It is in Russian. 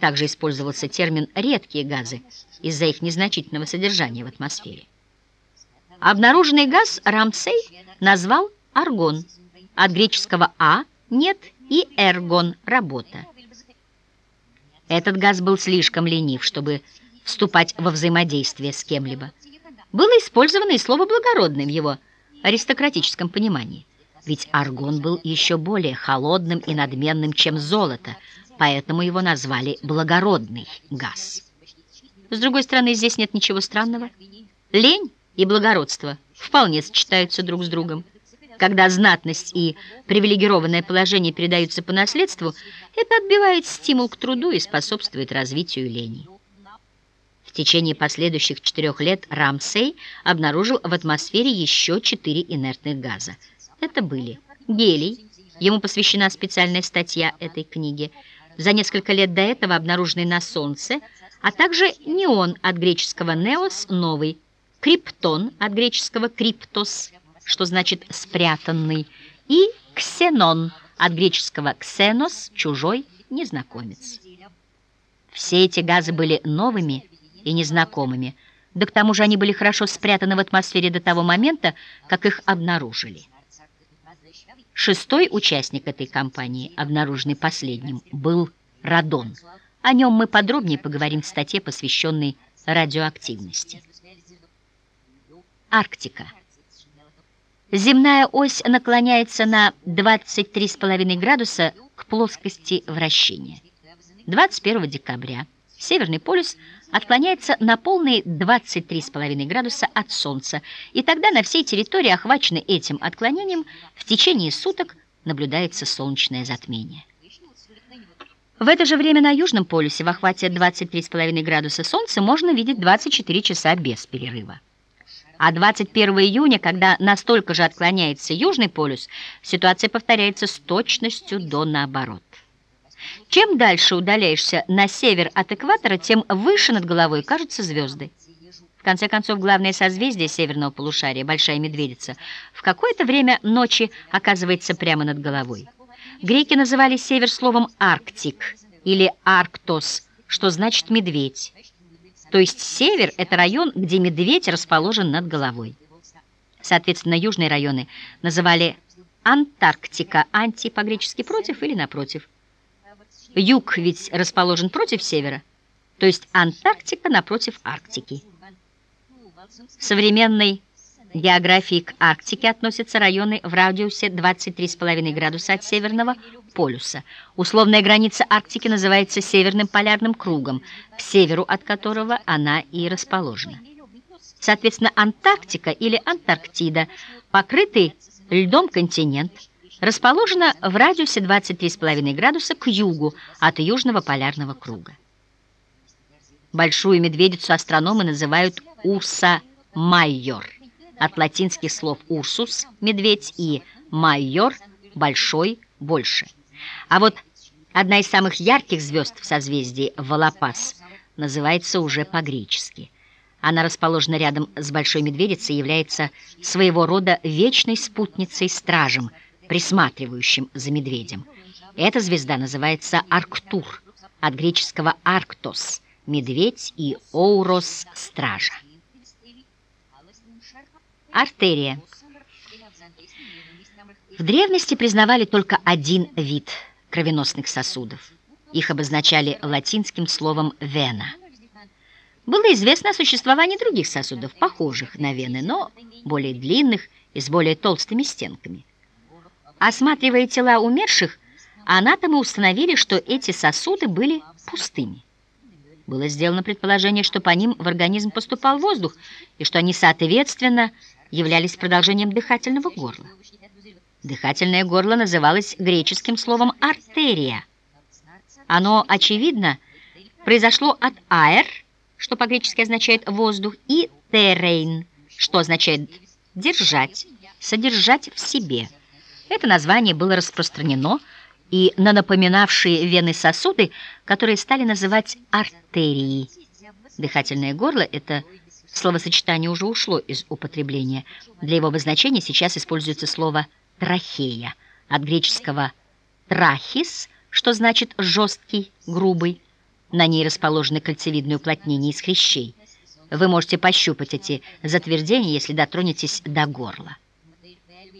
Также использовался термин «редкие газы» из-за их незначительного содержания в атмосфере. Обнаруженный газ Рамсей назвал аргон, от греческого «а» — «нет» и «эргон» — «работа». Этот газ был слишком ленив, чтобы вступать во взаимодействие с кем-либо. Было использовано и слово «благородный» в его аристократическом понимании. Ведь аргон был еще более холодным и надменным, чем золото, поэтому его назвали «благородный газ». С другой стороны, здесь нет ничего странного. Лень и благородство вполне сочетаются друг с другом. Когда знатность и привилегированное положение передаются по наследству, это отбивает стимул к труду и способствует развитию лени. В течение последующих четырех лет Рамсей обнаружил в атмосфере еще четыре инертных газа. Это были гелий, ему посвящена специальная статья этой книги, за несколько лет до этого обнаруженный на Солнце, а также неон от греческого «неос» — новый, криптон от греческого «криптос», что значит «спрятанный», и ксенон от греческого «ксенос» — чужой, незнакомец. Все эти газы были новыми и незнакомыми, да к тому же они были хорошо спрятаны в атмосфере до того момента, как их обнаружили. Шестой участник этой кампании, обнаруженный последним, был радон. О нем мы подробнее поговорим в статье, посвященной радиоактивности. Арктика. Земная ось наклоняется на 23,5 градуса к плоскости вращения. 21 декабря Северный полюс отклоняется на полные 23,5 градуса от Солнца, и тогда на всей территории, охваченной этим отклонением, в течение суток наблюдается солнечное затмение. В это же время на Южном полюсе в охвате 23,5 градуса Солнца можно видеть 24 часа без перерыва. А 21 июня, когда настолько же отклоняется Южный полюс, ситуация повторяется с точностью до наоборот. Чем дальше удаляешься на север от экватора, тем выше над головой кажутся звезды. В конце концов, главное созвездие северного полушария, Большая Медведица, в какое-то время ночи оказывается прямо над головой. Греки называли север словом «арктик» или «арктос», что значит «медведь». То есть север – это район, где медведь расположен над головой. Соответственно, южные районы называли Антарктика, анти по-гречески против или напротив. Юг ведь расположен против севера, то есть Антарктика напротив Арктики. В современной географии к Арктике относятся районы в радиусе 23,5 градуса от Северного полюса. Условная граница Арктики называется Северным полярным кругом, к северу от которого она и расположена. Соответственно, Антарктика или Антарктида, покрытый льдом континент, расположена в радиусе 23,5 градуса к югу от Южного полярного круга. Большую медведицу астрономы называют Урса майор, от латинских слов «урсус» – медведь и «майор» – большой, больше. А вот одна из самых ярких звезд в созвездии Волопас называется уже по-гречески. Она расположена рядом с Большой Медведицей и является своего рода вечной спутницей-стражем – присматривающим за медведем. Эта звезда называется Арктур, от греческого «арктос» — медведь и «оурос» — стража. Артерия. В древности признавали только один вид кровеносных сосудов. Их обозначали латинским словом «вена». Было известно о существовании других сосудов, похожих на вены, но более длинных и с более толстыми стенками. Осматривая тела умерших, анатомы установили, что эти сосуды были пустыми. Было сделано предположение, что по ним в организм поступал воздух, и что они, соответственно, являлись продолжением дыхательного горла. Дыхательное горло называлось греческим словом «артерия». Оно, очевидно, произошло от «аэр», что по-гречески означает «воздух», и «терейн», что означает «держать», «содержать в себе». Это название было распространено и на напоминавшие вены сосуды, которые стали называть артерией. Дыхательное горло – это словосочетание уже ушло из употребления. Для его обозначения сейчас используется слово «трахея» от греческого «трахис», что значит «жесткий», «грубый», На ней расположены кольцевидные уплотнения из хрящей. Вы можете пощупать эти затвердения, если дотронетесь до горла.